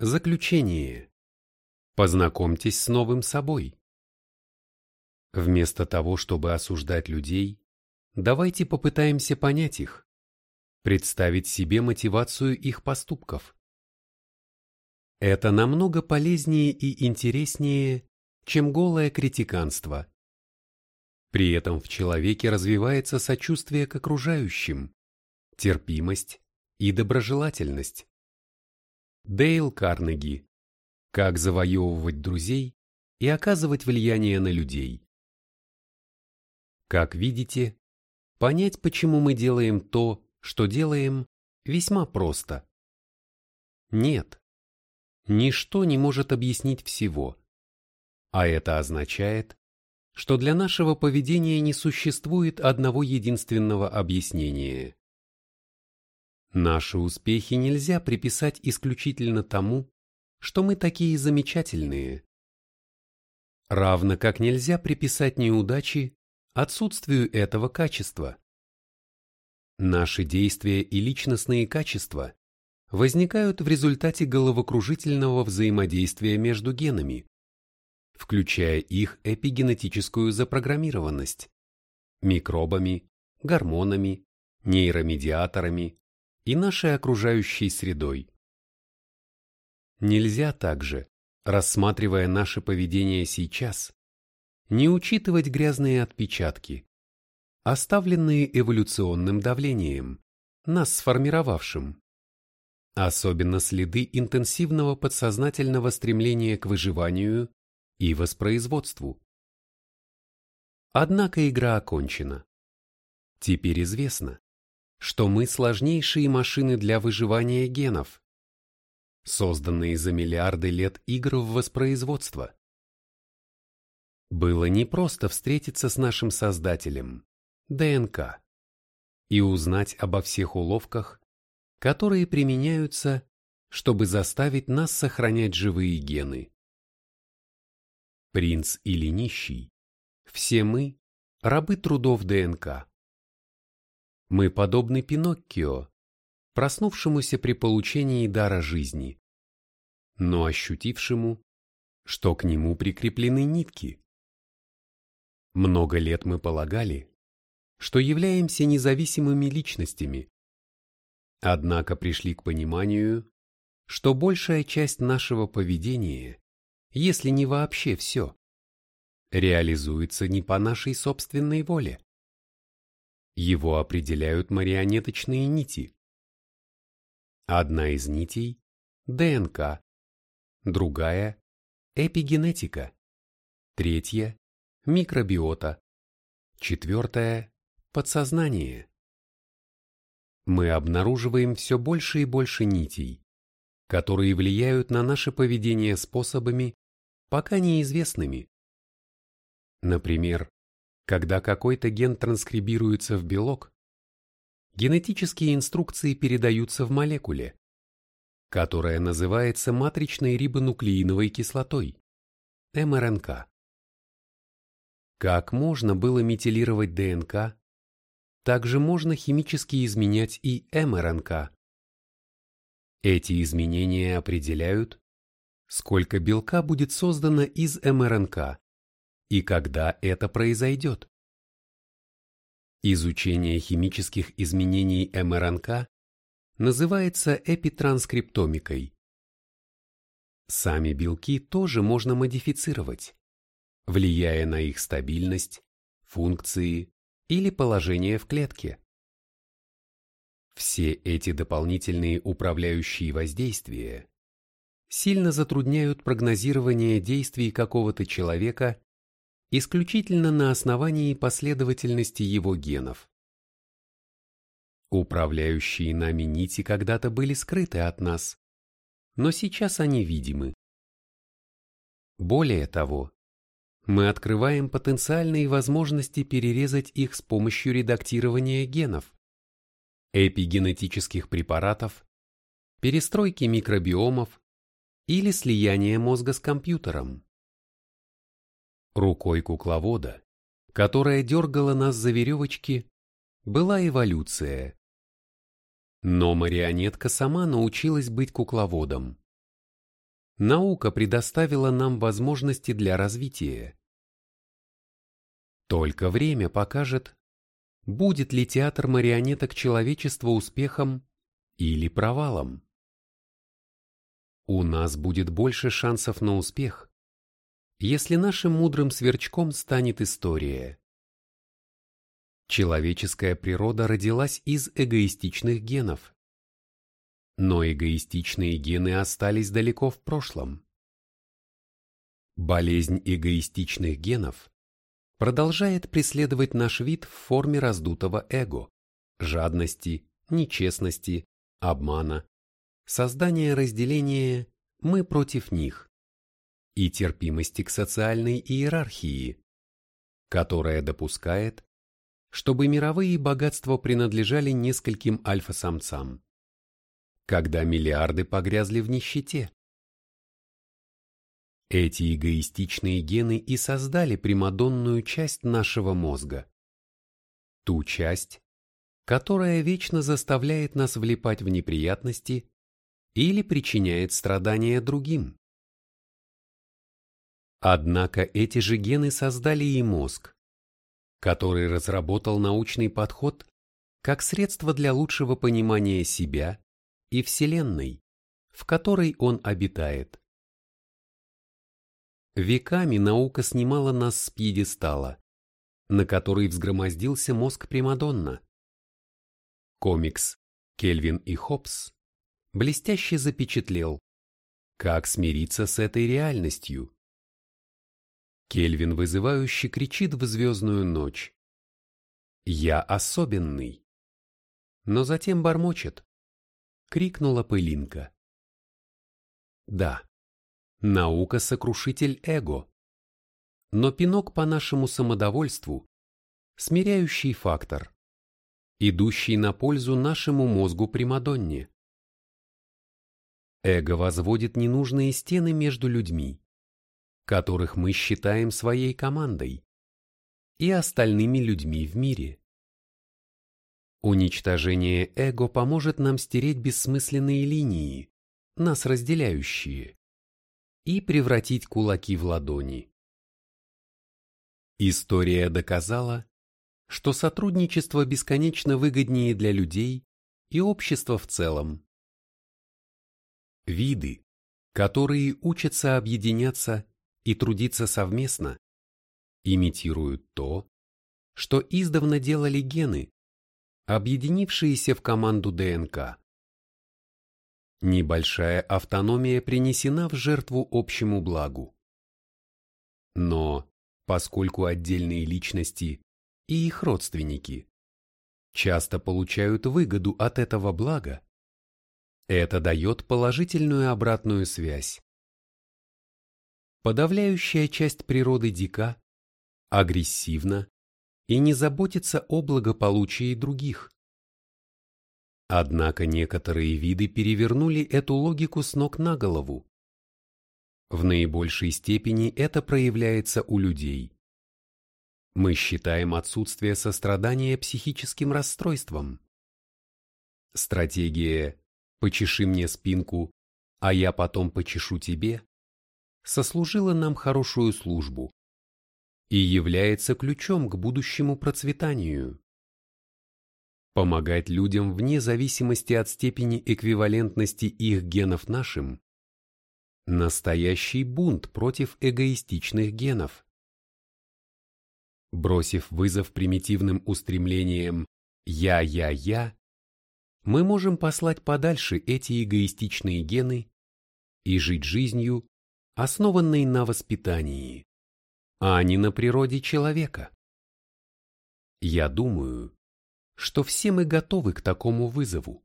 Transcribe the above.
Заключение. Познакомьтесь с новым собой. Вместо того, чтобы осуждать людей, давайте попытаемся понять их, представить себе мотивацию их поступков. Это намного полезнее и интереснее, чем голое критиканство. При этом в человеке развивается сочувствие к окружающим, терпимость и доброжелательность. Дейл Карнеги. Как завоевывать друзей и оказывать влияние на людей. Как видите, понять, почему мы делаем то, что делаем, весьма просто. Нет, ничто не может объяснить всего. А это означает, что для нашего поведения не существует одного единственного объяснения. Наши успехи нельзя приписать исключительно тому, что мы такие замечательные. Равно как нельзя приписать неудачи отсутствию этого качества. Наши действия и личностные качества возникают в результате головокружительного взаимодействия между генами, включая их эпигенетическую запрограммированность, микробами, гормонами, нейромедиаторами, и нашей окружающей средой. Нельзя также, рассматривая наше поведение сейчас, не учитывать грязные отпечатки, оставленные эволюционным давлением, нас сформировавшим. Особенно следы интенсивного подсознательного стремления к выживанию и воспроизводству. Однако игра окончена. Теперь известно, что мы сложнейшие машины для выживания генов, созданные за миллиарды лет игр в воспроизводство. Было непросто встретиться с нашим создателем, ДНК, и узнать обо всех уловках, которые применяются, чтобы заставить нас сохранять живые гены. Принц или нищий, все мы – рабы трудов ДНК. Мы подобны Пиноккио, проснувшемуся при получении дара жизни, но ощутившему, что к нему прикреплены нитки. Много лет мы полагали, что являемся независимыми личностями, однако пришли к пониманию, что большая часть нашего поведения, если не вообще все, реализуется не по нашей собственной воле. Его определяют марионеточные нити. Одна из нитей – ДНК, другая – эпигенетика, третья – микробиота, четвертая – подсознание. Мы обнаруживаем все больше и больше нитей, которые влияют на наше поведение способами, пока неизвестными. Например, когда какой-то ген транскрибируется в белок, генетические инструкции передаются в молекуле, которая называется матричной рибонуклеиновой кислотой, МРНК. Как можно было метилировать ДНК, также можно химически изменять и МРНК. Эти изменения определяют, сколько белка будет создано из МРНК и когда это произойдет. Изучение химических изменений МРНК называется эпитранскриптомикой. Сами белки тоже можно модифицировать, влияя на их стабильность, функции или положение в клетке. Все эти дополнительные управляющие воздействия сильно затрудняют прогнозирование действий какого-то человека исключительно на основании последовательности его генов. Управляющие нами нити когда-то были скрыты от нас, но сейчас они видимы. Более того, мы открываем потенциальные возможности перерезать их с помощью редактирования генов, эпигенетических препаратов, перестройки микробиомов или слияния мозга с компьютером. Рукой кукловода, которая дергала нас за веревочки, была эволюция. Но марионетка сама научилась быть кукловодом. наука предоставила нам возможности для развития. Только время покажет, будет ли театр марионеток человечества успехом или провалом. У нас будет больше шансов на успех, если нашим мудрым сверчком станет история. Человеческая природа родилась из эгоистичных генов. Но эгоистичные гены остались далеко в прошлом. Болезнь эгоистичных генов продолжает преследовать наш вид в форме раздутого эго, жадности, нечестности, обмана, создания разделения «мы против них» и терпимости к социальной иерархии, которая допускает, чтобы мировые богатства принадлежали нескольким альфа-самцам, когда миллиарды погрязли в нищете. Эти эгоистичные гены и создали примадонную часть нашего мозга. Ту часть, которая вечно заставляет нас влипать в неприятности или причиняет страдания другим. Однако эти же гены создали и мозг, который разработал научный подход как средство для лучшего понимания себя и Вселенной, в которой он обитает. Веками наука снимала нас с пьедестала, на который взгромоздился мозг Примадонна. Комикс «Кельвин и Хоббс» блестяще запечатлел, как смириться с этой реальностью. Кельвин вызывающе кричит в звездную ночь. «Я особенный!» Но затем бормочет. Крикнула пылинка. Да, наука – сокрушитель эго. Но пинок по нашему самодовольству – смиряющий фактор, идущий на пользу нашему мозгу Примадонне. Эго возводит ненужные стены между людьми которых мы считаем своей командой, и остальными людьми в мире. Уничтожение эго поможет нам стереть бессмысленные линии, нас разделяющие, и превратить кулаки в ладони. История доказала, что сотрудничество бесконечно выгоднее для людей и общества в целом. Виды, которые учатся объединяться и трудиться совместно, имитируют то, что издавна делали гены, объединившиеся в команду ДНК. Небольшая автономия принесена в жертву общему благу. Но, поскольку отдельные личности и их родственники часто получают выгоду от этого блага, это дает положительную обратную связь. Подавляющая часть природы дика, агрессивна и не заботится о благополучии других. Однако некоторые виды перевернули эту логику с ног на голову. В наибольшей степени это проявляется у людей. Мы считаем отсутствие сострадания психическим расстройством. Стратегия «почеши мне спинку, а я потом почешу тебе» сослужила нам хорошую службу и является ключом к будущему процветанию. Помогать людям вне зависимости от степени эквивалентности их генов нашим – настоящий бунт против эгоистичных генов. Бросив вызов примитивным устремлениям «я-я-я», мы можем послать подальше эти эгоистичные гены и жить жизнью, основанной на воспитании, а не на природе человека. Я думаю, что все мы готовы к такому вызову.